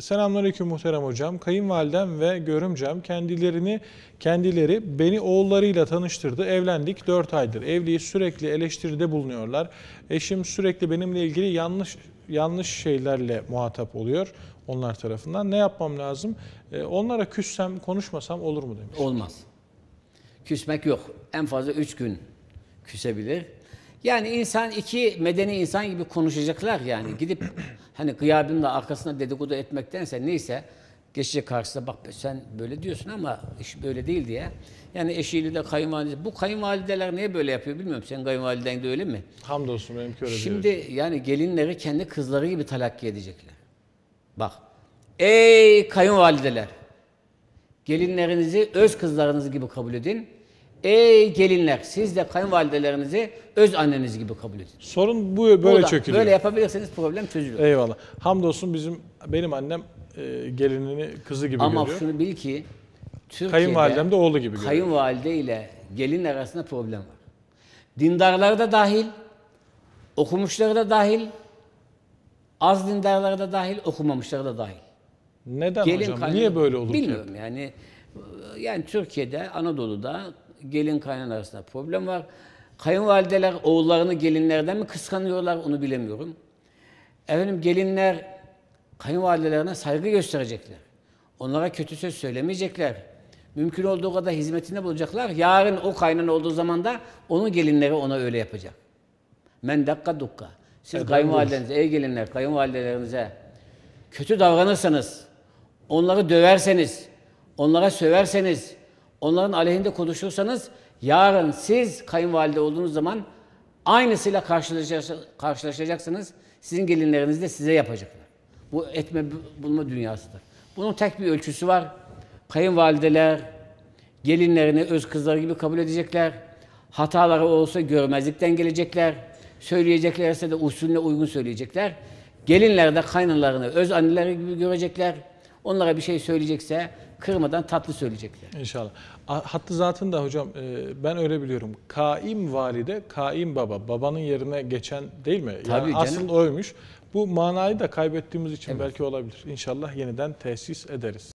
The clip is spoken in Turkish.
Selamünaleyküm muhterem hocam. Kayınvalidem ve görümcem kendilerini kendileri beni oğullarıyla tanıştırdı. Evlendik 4 aydır. Evliyiz sürekli eleştiride bulunuyorlar. Eşim sürekli benimle ilgili yanlış yanlış şeylerle muhatap oluyor onlar tarafından. Ne yapmam lazım? Ee, onlara küssem, konuşmasam olur mu demiş. Olmaz. Küsmek yok. En fazla üç gün küsebilir. Yani insan iki medeni insan gibi konuşacaklar yani. Gidip hani gıyabının da arkasına dedikodu etmektense neyse geçecek karşısına bak sen böyle diyorsun ama iş böyle değil diye. Yani eşiyle de kayınvalide. Bu kayınvalideler niye böyle yapıyor bilmiyorum. Senin kayınvaliden de öyle mi? Hamdolsun benimki öyle. Şimdi yani gelinleri kendi kızları gibi talakki edecekler. Bak. Ey kayınvalideler. Gelinlerinizi öz kızlarınız gibi kabul edin. Ey gelinler siz de kayınvalidelerinizi öz anneniz gibi kabul edin. Sorun bu böyle Burada çökülüyor. Böyle yapabilirseniz problem çözülür. Eyvallah. Hamdolsun bizim benim annem e, gelinini kızı gibi Ama görüyor. şunu bil ki Türkiye'de Kayınvalidem de oğlu gibi görüyor. kayınvalide ile gelin arasında problem var. Dindarlar da dahil, okumuşları da dahil, az dindarlar da dahil, okumamışlar da dahil. Neden Gelin hocam? Niye böyle olur ki? Bilmiyorum yani. Yani Türkiye'de, Anadolu'da gelin kaynan arasında problem var. Kayınvalideler oğullarını gelinlerden mi kıskanıyorlar onu bilemiyorum. Efendim gelinler kayınvalidelerine saygı gösterecekler. Onlara kötü söz söylemeyecekler. Mümkün olduğu kadar hizmetinde bulacaklar. Yarın o kaynan olduğu zaman da onun gelinleri ona öyle yapacak. Men dakika dukka. Siz Eden kayınvalidenize, ey gelinler, kayınvalidelerinize kötü davranırsanız, onları döverseniz, onlara söverseniz, onların aleyhinde konuşursanız, yarın siz kayınvalide olduğunuz zaman aynısıyla karşılaşacak- karşılaşacaksınız. Sizin gelinleriniz de size yapacaklar. Bu etme bulma dünyasıdır. Bunun tek bir ölçüsü var. Kayınvalideler gelinlerini öz kızları gibi kabul edecekler. Hataları olsa görmezlikten gelecekler. Söyleyeceklerse de usulüne uygun söyleyecekler. Gelinler de kaynanalarını öz anneleri gibi görecekler. Onlara bir şey söyleyecekse kırmadan tatlı söyleyecekler. İnşallah. Hattı zatın da hocam e, ben öyle biliyorum. Kaim valide, kaim baba. Babanın yerine geçen değil mi? Tabii yani canım. asıl oymuş. Bu manayı da kaybettiğimiz için belki olabilir. İnşallah yeniden tesis ederiz.